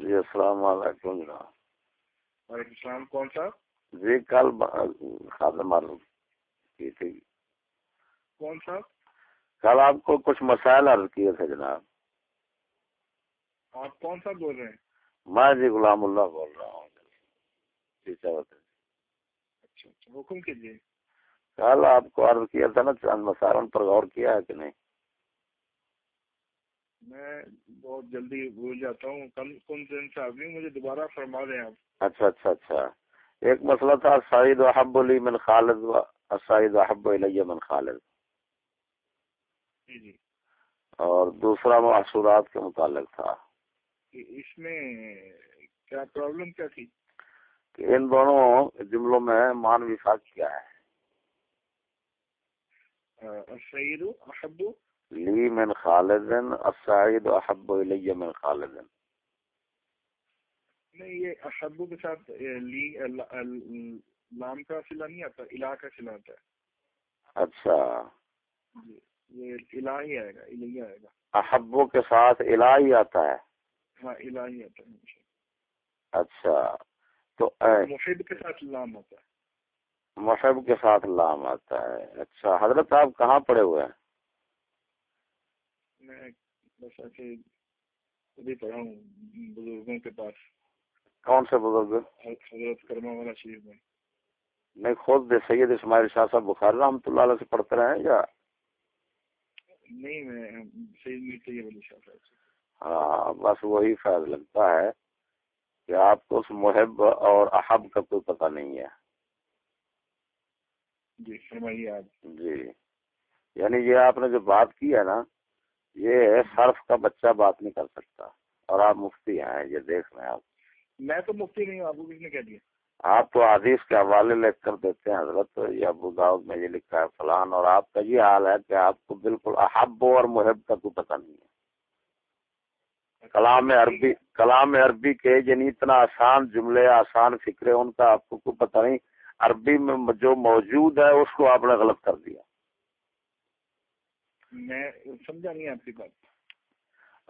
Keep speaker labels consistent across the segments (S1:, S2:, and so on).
S1: جی السلام علیکم جناب۔
S2: وعلیکم السلام کون سا؟
S1: جی کل خادم کی تھی۔
S2: کون سا؟
S1: کل آپ کو کچھ مسائل عرض کیے تھے جناب۔
S2: آپ کون سا بول رہے ہیں؟
S1: میں جی غلام اللہ بول رہا ہوں۔ جی
S2: اچھا اچھا حکم کیجیے۔
S1: کل آپ کو عرض کیا تھا نا چند مسائل ان پر غور کیا ہے کہ نہیں؟
S2: میں بہت جلدی بھول جاتا ہوں۔ کل کون دن سے آدمی مجھے دوبارہ فرما دیں آپ۔
S1: اچھا اچھا اچھا۔ ایک مسئلہ تھا سعید وحب علی من خالد و سعید وحب علیہ من خالد۔
S2: جی جی۔
S1: اور دوسرا معصورات کے متعلق تھا۔
S2: اس میں کیا پرابلم کیا تھی؟
S1: کہ ان دونوں جملوں میں مانوی فرق کیا ہے؟
S2: سعید احب
S1: لی من خالد السعید احب الی من خالد.
S2: نہیں یہ احبو کے ساتھ لی لام کا سلا نہیں آتا الہ کا سلا آتا ہے۔
S1: اچھا۔
S2: جی یہ الہ ہی آئے گا الہی آئے گا۔
S1: احبو کے ساتھ الہی آتا ہے۔
S2: ہاں الہ ہی آتا ہے
S1: اچھا۔ تو
S2: محب کے ساتھ لام آتا ہے۔
S1: محب کے ساتھ لام آتا ہے۔ اچھا حضرت آپ کہاں پڑے ہوئے ہیں؟
S2: بس ایسے ابھی پڑھا ہوں بزرگوں کے پاس
S1: کون سے بزرگ
S2: حضرت کرما والا شریف میں
S1: نہیں خود سید اسماعیل شاہ صاحب بخار رحمۃ اللہ علیہ سے پڑھتے رہے یا
S2: نہیں میں سید میر طیب علی شاہ صاحب سے
S1: ہاں بس وہی فیض لگتا ہے کہ آپ کو اس محب اور احب کا کوئی پتہ نہیں ہے
S2: جی فرمائیے آپ
S1: جی یعنی یہ آپ نے جو بات کی ہے نا یہ صرف کا بچہ بات نہیں کر سکتا۔ اور آپ مفتی ہیں یہ دیکھ رہے ہیں آپ۔
S2: میں تو مفتی نہیں ہوں کو کس نے کہہ دیا۔
S1: آپ تو حدیث کے حوالے لکھ کر دیتے ہیں حضرت یہ ابو داؤد میں یہ لکھا ہے فلان۔ اور آپ کا یہ حال ہے کہ آپ کو بالکل احب اور محب کا کوئی پتہ نہیں ہے۔ کلام عربی کلام عربی کے یعنی اتنا آسان جملے آسان فکرے ان کا آپ کو کوئی پتہ نہیں۔ عربی میں جو موجود ہے اس کو آپ نے غلط کر دیا۔
S2: میں سمجھا نہیں آپ کی بات۔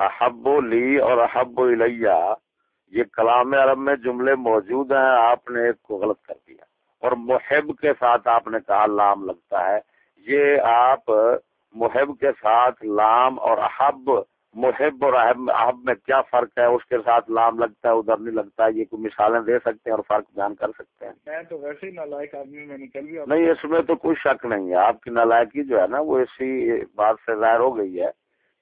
S1: احب لی اور احب الیہ، یہ کلام عرب میں جملے موجود ہیں، آپ نے ایک کو غلط کر دیا۔ اور محب کے ساتھ آپ نے کہا لام لگتا ہے۔ یہ آپ محب کے ساتھ لام اور احب محب اور احب میں کیا فرق ہے؟ اس کے ساتھ لام لگتا ہے ادھر نہیں لگتا ہے یہ کوئی مثالیں دے سکتے ہیں اور فرق بیان کر سکتے ہیں۔
S2: میں تو ویسے ہی نالائق آدمی میں نکل
S1: نہیں اس میں تو کوئی شک نہیں ہے۔ آپ کی نالائکی جو ہے نا وہ اسی بات سے ظاہر ہو گئی ہے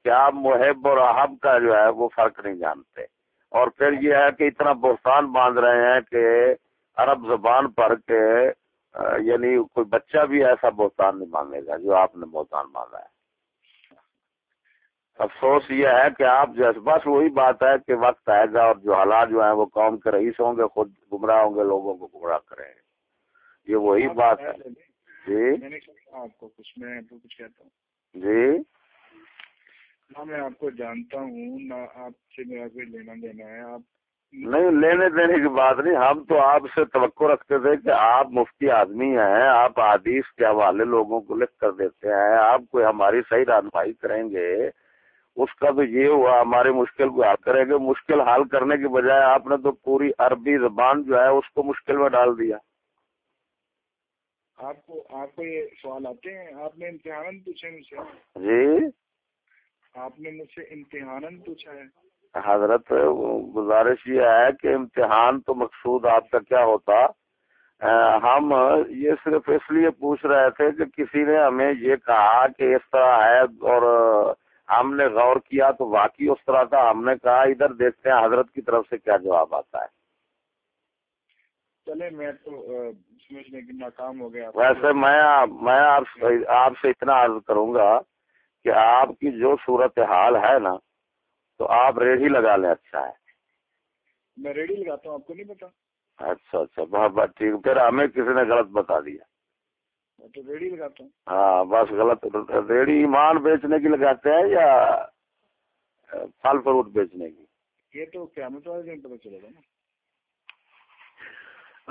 S1: کہ آپ محب اور احب کا جو ہے وہ فرق نہیں جانتے۔ اور پھر یہ ہے کہ اتنا بہتان باندھ رہے ہیں کہ عرب زبان پر کے یعنی کوئی بچہ بھی ایسا بہتان نہیں باندھے گا جو آپ نے بہتان باندھا ہے۔ افسوس یہ ہے کہ آپ جیسے بس وہی بات ہے کہ وقت آئے گا اور جو حالات جو ہیں وہ قوم کے رئیس ہوں گے خود گمراہ ہوں گے لوگوں کو گمراہ کریں گے۔ یہ وہی بات ہے۔ جی۔
S2: آپ کو کچھ میں تو کچھ کہتا ہوں۔
S1: جی۔
S2: نہ میں آپ کو جانتا ہوں نہ آپ سے میرا کوئی لینا دینا ہے۔ آپ
S1: نہیں لینے دینے کی بات نہیں۔ ہم تو آپ سے توقع رکھتے تھے کہ آپ مفتی آدمی ہیں آپ حدیث کے حوالے لوگوں کو لکھ کر دیتے ہیں آپ کوئی ہماری صحیح رہنمائی کریں گے۔ اس کا تو یہ ہوا ہماری مشکل کو حل کریں گے مشکل حل کرنے کی بجائے آپ نے تو پوری عربی زبان جو ہے اس کو مشکل میں ڈال دیا۔
S2: آپ کو آپ کو یہ سوال آتے ہیں آپ نے امتحان پوچھے مجھ سے
S1: جی۔
S2: آپ نے مجھ سے امتحان پوچھا ہے؟
S1: حضرت گزارش یہ ہے کہ امتحان تو مقصود آپ کا کیا ہوتا؟ ہم یہ صرف اس لیے پوچھ رہے تھے کہ کسی نے ہمیں یہ کہا کہ اس طرح ہے اور ہم نے غور کیا تو واقعی اس طرح تھا۔ ہم نے کہا ادھر دیکھتے ہیں حضرت کی طرف سے کیا جواب آتا ہے۔
S2: چلے میں تو سمجھنے کی ناکام ہو گیا۔
S1: ویسے میں میں آپ سے اتنا عرض کروں گا کہ آپ کی جو صورت حال ہے نا تو آپ ریڈی لگا لیں اچھا ہے۔
S2: میں ریڈی لگاتا ہوں آپ کو نہیں پتا؟
S1: اچھا اچھا بہت بات ٹھیک۔ پھر ہمیں کسی نے غلط بتا دیا۔
S2: تو ریڈی لگاتا ہوں۔
S1: ہاں بس غلط۔ ریڈی ایمان بیچنے کی لگاتے ہیں یا پھل فروٹ بیچنے کی؟
S2: یہ تو قیامت والے دن پتہ چلے گا نا۔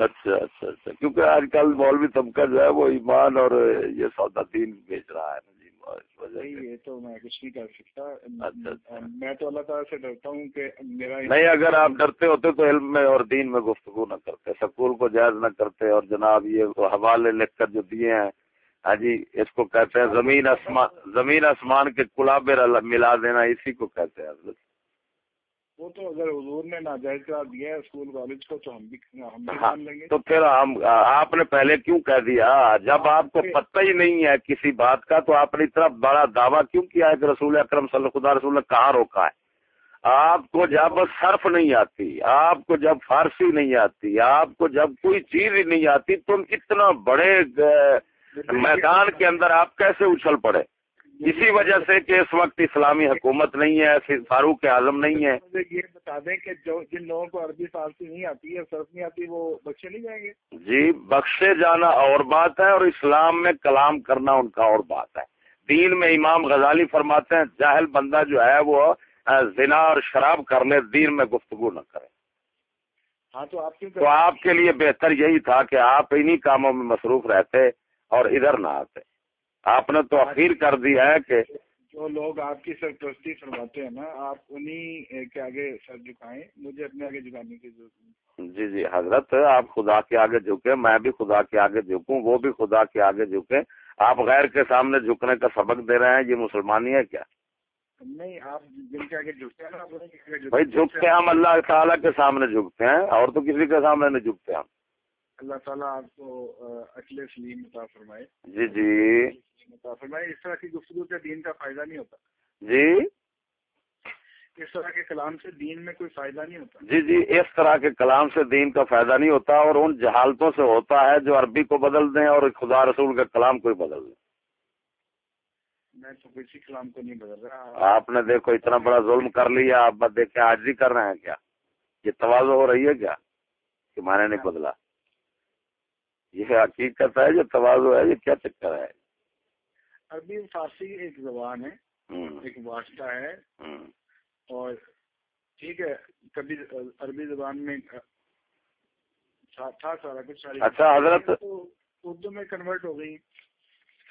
S1: اچھا اچھا اچھا۔ کیونکہ آج کل مولوی طبقہ جو ہے وہ ایمان اور یہ سودا دین بیچ رہا ہے۔ اس وجہ
S2: نہیں
S1: سے
S2: یہ تو میں کچھ نہیں کر سکتا۔
S1: اچھا، اچھا۔
S2: میں تو اللہ تعالیٰ سے ڈرتا ہوں کہ میرا
S1: نہیں اگر آپ ڈرتے ہوتے تو علم میں اور دین میں گفتگو نہ کرتے سکول کو جائز نہ کرتے۔ اور جناب یہ حوالے لکھ کر جو دیے ہیں ہاں جی اس کو کہتے ہیں زمین آسمان زمین آسمان کے کلابے ملا دینا اسی کو کہتے ہیں۔ حضرت
S2: وہ تو اگر حضور نے ناجائز قرار دیا ہے اسکول کالج کو تو ہم بھی ہم بھی
S1: ہاں
S2: مان لیں گے۔
S1: تو پھر ہم آپ نے پہلے کیوں کہہ دیا؟ جب آپ کو پتہ ہی نہیں ہے کسی بات کا تو آپ نے اتنا بڑا دعویٰ کیوں کیا ہے کہ رسول اکرم صلی اللہ خدا رسول نے کہاں روکا ہے؟ آپ کو جب صرف نہیں آتی آپ کو جب فارسی نہیں آتی آپ کو جب کوئی چیز ہی نہیں آتی تم اتنا بڑے میدان کے اندر آپ کیسے اچھل پڑے؟ اسی وجہ سے کہ اس وقت اسلامی حکومت نہیں ہے فاروق اعظم نہیں ہے۔
S2: یہ بتا دیں کہ جو جن لوگوں کو عربی فارسی نہیں آتی ہے صرف نہیں آتی وہ بچے نہیں جائیں گے؟
S1: جی بخشے جانا اور بات ہے اور اسلام میں کلام کرنا ان کا اور بات ہے۔ دین میں امام غزالی فرماتے ہیں جاہل بندہ جو ہے وہ زنا اور شراب کرنے دین میں گفتگو نہ کرے۔
S2: ہاں تو آپ
S1: تو آپ کے لیے بہتر یہی تھا کہ آپ انہی کاموں میں مصروف رہتے اور ادھر نہ آتے۔ آپ نے تو اخیر کر دیا ہے کہ
S2: جو لوگ آپ کی سرپرستی فرماتے ہیں نا آپ انہی کے آگے سر جھکائیں مجھے اپنے آگے جھکانے کی ضرورت نہیں۔
S1: جی جی حضرت آپ خدا کے آگے جھکے میں بھی خدا کے آگے جھکوں وہ بھی خدا کے آگے جھکے آپ غیر کے سامنے جھکنے کا سبق دے رہے ہیں یہ مسلمانی ہے کیا؟
S2: نہیں آپ جن کے آگے جھکتے ہیں انہیں کے آگے جھکتے
S1: بھائی
S2: ہیں۔
S1: ہم اللہ تعالیٰ کے سامنے جھکتے ہیں اور تو کسی کے سامنے نہیں جھکتے ہم۔
S2: اللہ تعالیٰ آپ کو اکلے سلیم عطا فرمائے۔
S1: جی جی۔
S2: عطا فرمائے۔ اس طرح کی گفتگو سے دین کا فائدہ نہیں ہوتا۔
S1: جی۔
S2: اس طرح کے کلام سے دین میں کوئی فائدہ نہیں ہوتا۔
S1: جی جی۔ اس طرح کے کلام سے دین کا فائدہ نہیں ہوتا اور ان جہالتوں سے ہوتا ہے جو عربی کو بدل دیں اور خدا رسول کا کلام کو ہی بدل دیں۔
S2: میں تو کسی کلام کو نہیں بدل رہا۔
S1: آپ نے دیکھو اتنا بڑا ظلم کر لیا۔ آپ بس دیکھیں آج بھی کر رہے ہیں کیا؟ یہ توازو ہو رہی ہے کیا کہ میں نے نہیں بدلا؟ یہ حقیقت ہے یہ توازو ہے یہ کیا چکر ہے؟
S2: عربی فارسی ایک زبان ہے ایک واسطہ ہے۔ اور ٹھیک ہے کبھی عربی زبان میں تھا تھا سارا کچھ ساری
S1: اچھا، حضرت-
S2: اردو میں کنورٹ ہو گئی۔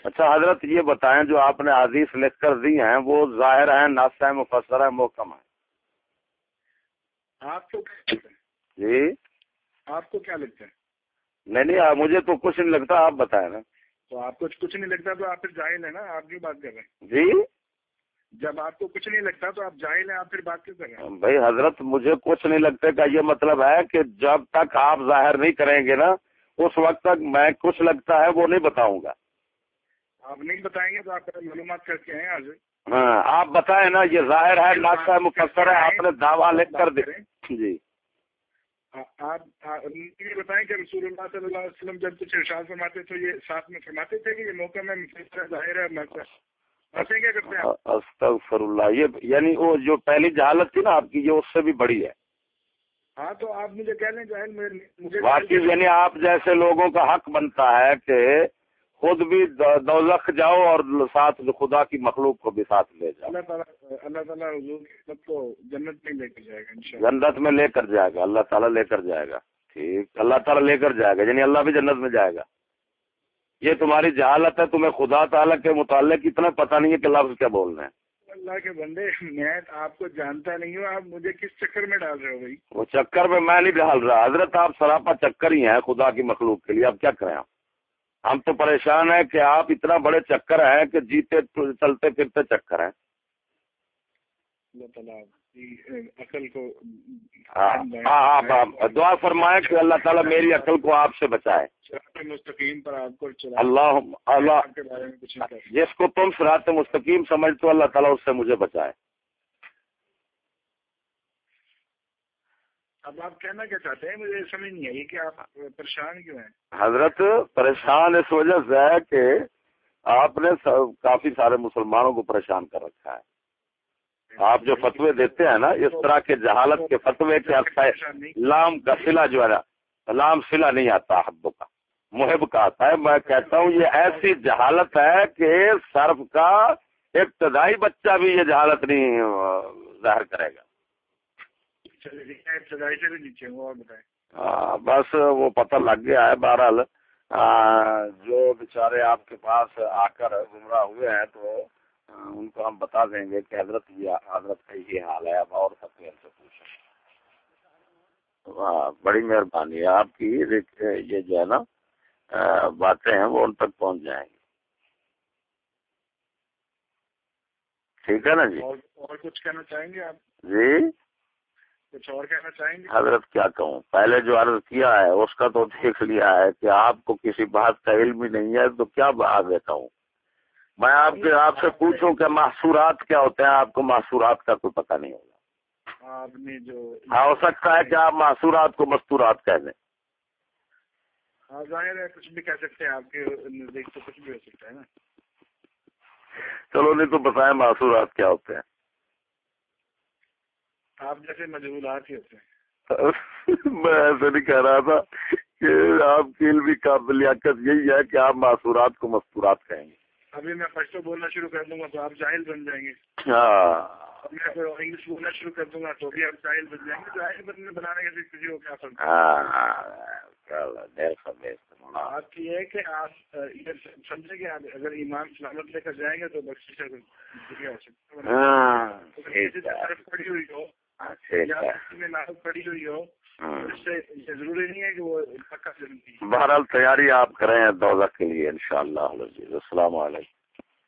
S1: اچھا حضرت یہ بتائیں جو آپ نے حدیث لکھ کر دی ہیں وہ ظاہر ہیں ناس ہے مفسر ہے محکم ہے
S2: آپ کو
S1: جی؟
S2: آپ کو کیا لگتا ہے؟
S1: نہیں نہیں مجھے تو کچھ نہیں لگتا آپ بتائیں نا۔
S2: تو آپ کو کچھ نہیں لگتا تو آپ پھر جاہل ہے نا آپ کیوں بات کر رہے ہیں؟
S1: جی؟
S2: جب آپ کو کچھ نہیں لگتا تو آپ جاہل ہیں آپ پھر بات کیوں کر رہے ہیں؟
S1: بھائی حضرت مجھے کچھ نہیں لگتا کا یہ مطلب ہے کہ جب تک آپ ظاہر نہیں کریں گے نا اس وقت تک میں کچھ لگتا ہے وہ نہیں بتاؤں گا۔
S2: آپ نہیں بتائیں گے تو آپ معلومات کر کے آئیں آج
S1: ہاں آپ بتائیں نا یہ ظاہر ہے ناس ہے مفسر ہے آپ نے دعویٰ لکھ کر دے۔ جی۔
S2: آپ یہ بتائیں کہ رسول اللہ صلی اللہ علیہ وسلم جب کچھ ارشاد فرماتے تو یہ ساتھ میں فرماتے تھے کہ یہ موقع میں ظاہر ہے؟
S1: استغفر اللہ یہ یعنی وہ جو پہلی جہالت تھی نا آپ کی یہ اس سے بھی بڑی ہے
S2: ہاں تو آپ مجھے کہہ لیں جاہل
S1: واقعی یعنی آپ جیسے لوگوں کا حق بنتا ہے کہ خود بھی دو- دوزخ جاؤ اور ساتھ خدا کی مخلوق کو بھی ساتھ لے جاؤ۔
S2: اللہ تعالیٰ اللہ تعالیٰ حضور کی خدمت کو جنت میں لے کر جائے گا انشاءاللہ۔
S1: جنت میں لے کر جائے گا اللہ تعالیٰ لے کر جائے گا۔ ٹھیک۔ اللہ تعالیٰ لے کر جائے گا یعنی اللہ بھی جنت میں جائے گا۔ یہ تمہاری جہالت ہے تمہیں خدا تعالیٰ کے متعلق اتنا پتہ نہیں ہے کہ لفظ کیا بول رہے ہیں۔
S2: اللہ کے بندے میں آپ کو جانتا نہیں ہوں آپ مجھے کس چکر میں ڈال رہے ہو بھائی؟
S1: وہ چکر میں میں نہیں ڈال رہا حضرت آپ سراپا چکر ہی ہیں خدا کی مخلوق کے لیے اب کیا کریں ہم ہم تو پریشان ہیں کہ آپ اتنا بڑے چکر ہیں کہ جیتے چلتے پھرتے چکر ہیں۔ ہاں ہاں دعا فرمائے کہ اللہ تعالیٰ میری عقل کو آپ سے بچائے۔
S2: مستقیم پر آپ کو
S1: اللہ اللہ۔ جس کو تم سرات مستقیم سمجھتے ہو اللہ تعالیٰ اس سے مجھے بچائے۔
S2: اب آپ کہنا کیا چاہتے ہیں؟ مجھے سمجھ نہیں آئی کہ آپ پریشان کیوں ہیں؟
S1: حضرت پریشان اس وجہ سے ہے کہ آپ نے کافی سارے مسلمانوں کو پریشان کر رکھا ہے۔ آپ جو فتوے دیتے ہیں نا اس طرح کے جہالت کے فتوے کے لام کا سلا جو ہے نا لام سلا نہیں آتا حدوں کا محب کا آتا ہے۔ میں کہتا ہوں یہ ایسی جہالت ہے کہ صرف کا ابتدائی بچہ بھی یہ جہالت نہیں ظاہر کرے گا
S2: چلے ٹھیک ہے ابتدائی سے بھی نیچے ہوں اور بتائیں
S1: ہاں، بس وہ پتہ لگ گیا ہے بہرحال۔ جو بیچارے آپ کے پاس آ کر گمراہ ہوئے ہیں تو ان کو ہم بتا دیں گے کہ حضرت یہ حضرت کا یہ حال ہے۔ اب اور سب سے پوچھیں۔ بڑی مہربانی ہے۔ آپ کی یہ جو ہے نا باتیں ہیں وہ ان تک پہنچ جائیں گی۔ ٹھیک ہے نا جی؟
S2: اور کچھ کہنا چاہیں گے آپ؟
S1: جی؟
S2: کچھ اور کہنا چاہیں گے؟
S1: حضرت کیا کہوں؟ پہلے جو عرض کیا ہے اس کا تو دیکھ لیا ہے کہ آپ کو کسی بات کا علم ہی نہیں ہے تو کیا آگے کہوں؟ میں آپ کے آپ سے پوچھوں کہ محصورات کیا ہوتے ہیں؟ آپ کو محصورات کا کوئی پتہ نہیں ہوگا۔
S2: آپ نے جو
S1: ہاں ہو سکتا ہے کہ آپ محصورات کو مستورات کہہ دیں۔
S2: ہاں ظاہر ہے کچھ بھی کہہ سکتے ہیں آپ کے نزدیک تو کچھ بھی ہو سکتا ہے نا۔
S1: چلو نہیں تو بتائیں معصورات کیا ہوتے ہیں۔
S2: آپ جیسے مجبورات ہی ہوتے ہیں۔
S1: میں ایسے نہیں کہہ رہا تھا کہ آپ کی علمی قابلیت یہی ہے کہ آپ معصورات کو مستورات کہیں گے۔
S2: ابھی میں پشتو بولنا شروع کر دوں گا تو آپ جاہل بن جائیں گے۔
S1: ہاں۔
S2: میں انگلش بولنا شروع کر دوں گا تو بھی آپ جاہل بن جائیں گے۔ جاہل بننے بنانے کے کسی کو کیا فرق بات کی ہے کہ آپ سمجھیں گے اگر ایمان سلامت لے کر جائیں گے تو بخش پڑی ہوئی ہو کہ وہ
S1: بہرحال تیاری آپ کریں دوزہ کے لیے انشاءاللہ السلام علیکم۔